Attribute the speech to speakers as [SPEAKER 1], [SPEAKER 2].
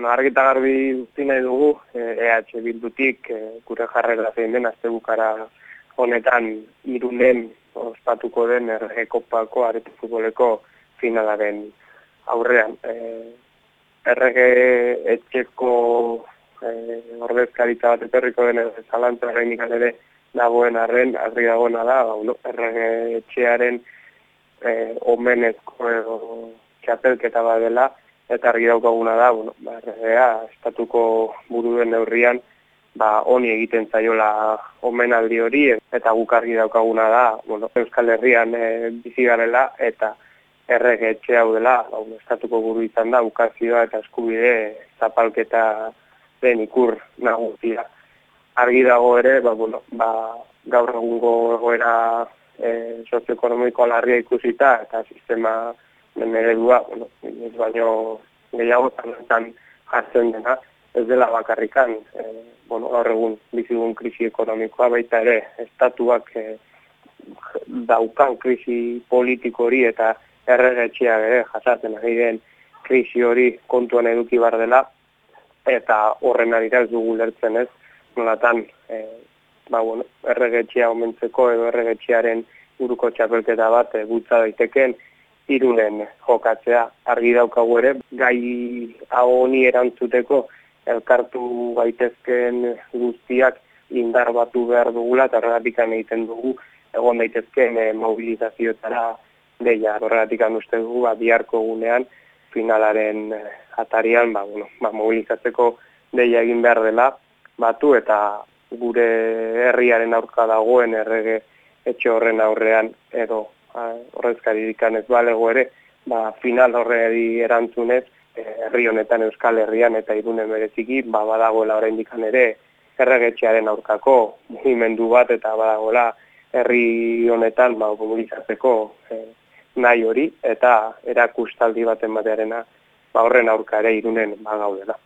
[SPEAKER 1] Bueno, argita garbi utzi nahi dugu, EH e Bildutik e, gure jarrera zein den, azte bukara honetan irunen ospatuko den errege kopako aretu futboleko finalaren aurrean. E, errege etxeko e, ordezkaritza bat eperriko den zalantza ere dagoen arren, argi dagoena da, ba, errege etxearen e, omenezko edo txapelketa bat dela, eta argi daukaguna da, bueno, ba, erregea, estatuko buruen neurrian, ba, honi egiten zaiola omenaldi hori, eta guk argi daukaguna da, bueno, Euskal Herrian e, bizi garela, eta errege etxe hau dela, ba, estatuko buru izan da, ukazioa eta eskubide zapalketa den ikur nagusia. Argi dago ere, ba, bueno, ba, gaur egungo egoera e, sozioekonomiko larria ikusita, eta sistema den eredua, bueno, ez baino gehiago zanetan jartzen dena, ez dela bakarrikan, e, bueno, gaur egun bizigun krisi ekonomikoa baita ere, estatuak e, daukan krisi politiko hori eta erregetxea ere jasaten ari den krisi hori kontuan eduki bar dela, eta horren ari ez dugu lertzen ez, nolatan, e, ba, bueno, erregetxea omentzeko edo erregetxearen uruko txapelketa bat e, gutza daiteken, irunen jokatzea. Argi daukagu ere, gai hau honi erantzuteko elkartu gaitezken guztiak indar batu behar dugula eta horregatik egiten dugu egon daitezken e, mobilizazioetara deia, horregatik uste dugu ba, biharko gunean finalaren eh, atarian ba, bueno, ba, mobilizatzeko deia egin behar dela batu eta gure herriaren aurka dagoen errege etxe horren aurrean edo horrezkari dikan ez balego ere, ba, final horredi erantzunez, eh, herri honetan Euskal Herrian eta irunen bereziki, ba, badagoela horrein dikan ere, erregetxearen aurkako mugimendu bat eta badagoela herri honetan ba, mobilizatzeko e, nahi hori eta erakustaldi baten batearena ba, horren aurka ere irunen ba, gaudela.